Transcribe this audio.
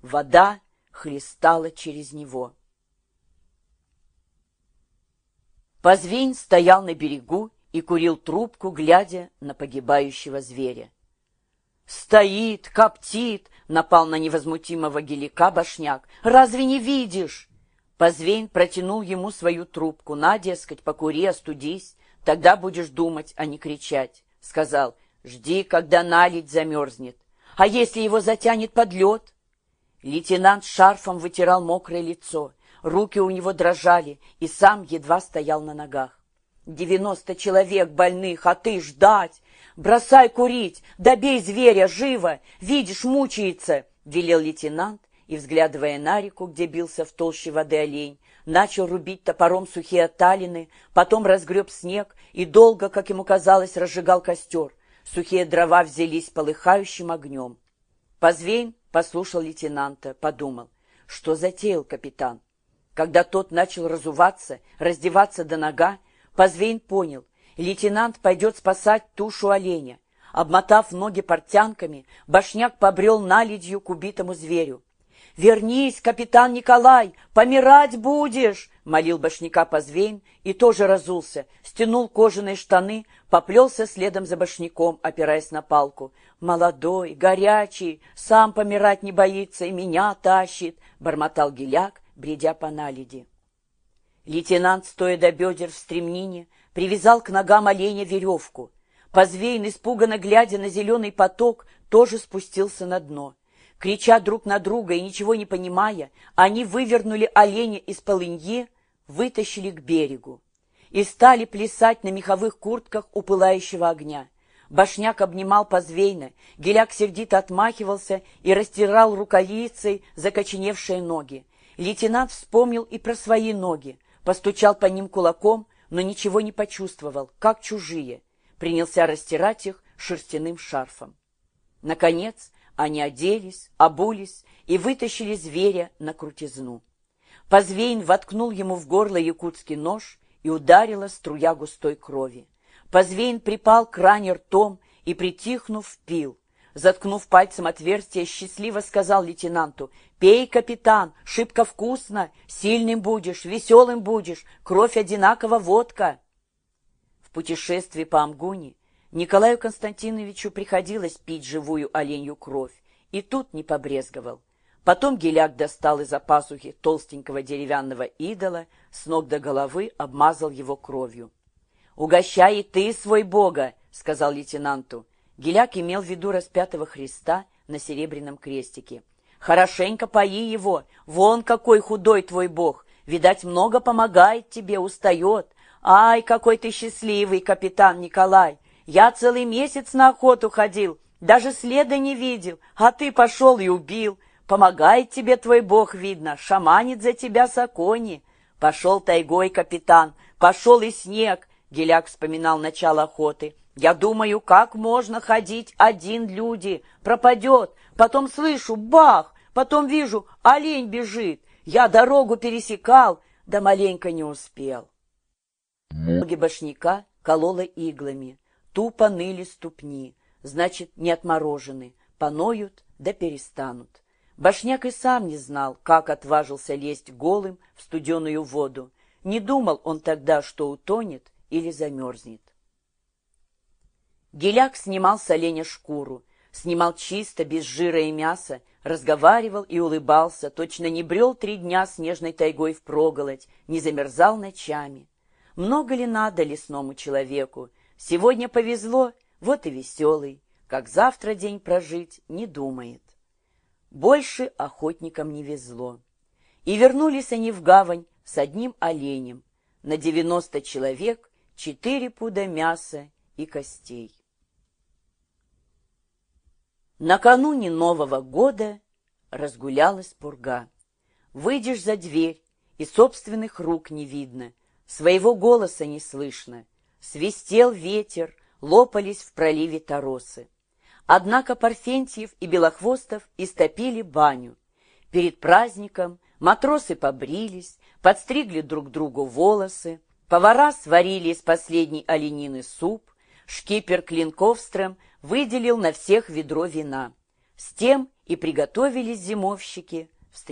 Вода хлестала через него. Позвень стоял на берегу и курил трубку, глядя на погибающего зверя. «Стоит, коптит!» — напал на невозмутимого гелика башняк. «Разве не видишь?» Позвень протянул ему свою трубку. «На, дескать, покури, остудись, тогда будешь думать, а не кричать». Сказал, «Жди, когда наледь замерзнет. А если его затянет под лед?» Лейтенант шарфом вытирал мокрое лицо. Руки у него дрожали, и сам едва стоял на ногах. «Девяносто человек больных, а ты ждать! Бросай курить, добей зверя, живо! Видишь, мучается!» — велел лейтенант, и, взглядывая на реку, где бился в толще воды олень, начал рубить топором сухие талины, потом разгреб снег и долго, как ему казалось, разжигал костер. Сухие дрова взялись полыхающим огнем. Позвейн послушал лейтенанта, подумал, что затеял капитан. Когда тот начал разуваться, раздеваться до нога, Позвейн понял, лейтенант пойдет спасать тушу оленя. Обмотав ноги портянками, башняк побрел наледью к убитому зверю. «Вернись, капитан Николай, помирать будешь!» — молил башняка Позвейн и тоже разулся, стянул кожаные штаны, поплелся следом за башняком, опираясь на палку. «Молодой, горячий, сам помирать не боится и меня тащит!» — бормотал геляк, бредя по наледи. Лейтенант, стоя до бедер в стремнине, привязал к ногам оленя веревку. Позвейн, испуганно глядя на зеленый поток, тоже спустился на дно. Крича друг на друга и ничего не понимая, они вывернули оленя из полыньи, вытащили к берегу и стали плясать на меховых куртках у пылающего огня. Башняк обнимал Позвейна, Геляк сердито отмахивался и растирал рукавицей закоченевшие ноги. Лейтенант вспомнил и про свои ноги, постучал по ним кулаком, но ничего не почувствовал, как чужие. Принялся растирать их шерстяным шарфом. Наконец они оделись, обулись и вытащили зверя на крутизну. Позвейн воткнул ему в горло якутский нож и ударила струя густой крови. Позвейн припал к ране ртом и, притихнув, пил. Заткнув пальцем отверстие, счастливо сказал лейтенанту, «Пей, капитан, шибко вкусно, сильным будешь, веселым будешь, кровь одинаково водка». В путешествии по Амгуне Николаю Константиновичу приходилось пить живую оленью кровь, и тут не побрезговал. Потом Геляк достал из-за пасухи толстенького деревянного идола, с ног до головы обмазал его кровью. «Угощай и ты свой Бога!» — сказал лейтенанту. Геляк имел в виду распятого Христа на серебряном крестике. «Хорошенько пои его, вон какой худой твой Бог, видать, много помогает тебе, устает. Ай, какой ты счастливый, капитан Николай! Я целый месяц на охоту ходил, даже следа не видел, а ты пошел и убил. Помогает тебе твой Бог, видно, шаманит за тебя Сакони. Пошел тайгой, капитан, пошел и снег, Геляк вспоминал начало охоты. Я думаю, как можно ходить один люди? Пропадет. Потом слышу, бах, потом вижу, олень бежит. Я дорогу пересекал, да маленько не успел. Ноги башняка колола иглами. Тупо ныли ступни, значит, не отморожены. Поноют да перестанут. Башняк и сам не знал, как отважился лезть голым в студеную воду. Не думал он тогда, что утонет или замерзнет. Геляк снимал с оленя шкуру, снимал чисто, без жира и мяса, разговаривал и улыбался, точно не брел три дня снежной тайгой в впроголодь, не замерзал ночами. Много ли надо лесному человеку? Сегодня повезло, вот и веселый, как завтра день прожить не думает. Больше охотникам не везло. И вернулись они в гавань с одним оленем, на девяносто человек, четыре пуда мяса и костей. Накануне Нового года разгулялась пурга. Выйдешь за дверь, и собственных рук не видно, своего голоса не слышно. Свистел ветер, лопались в проливе торосы. Однако Парфентьев и Белохвостов истопили баню. Перед праздником матросы побрились, подстригли друг другу волосы, повара сварили из последней оленины суп, шкипер Клинковстрем выделил на всех ведро вина. С тем и приготовились зимовщики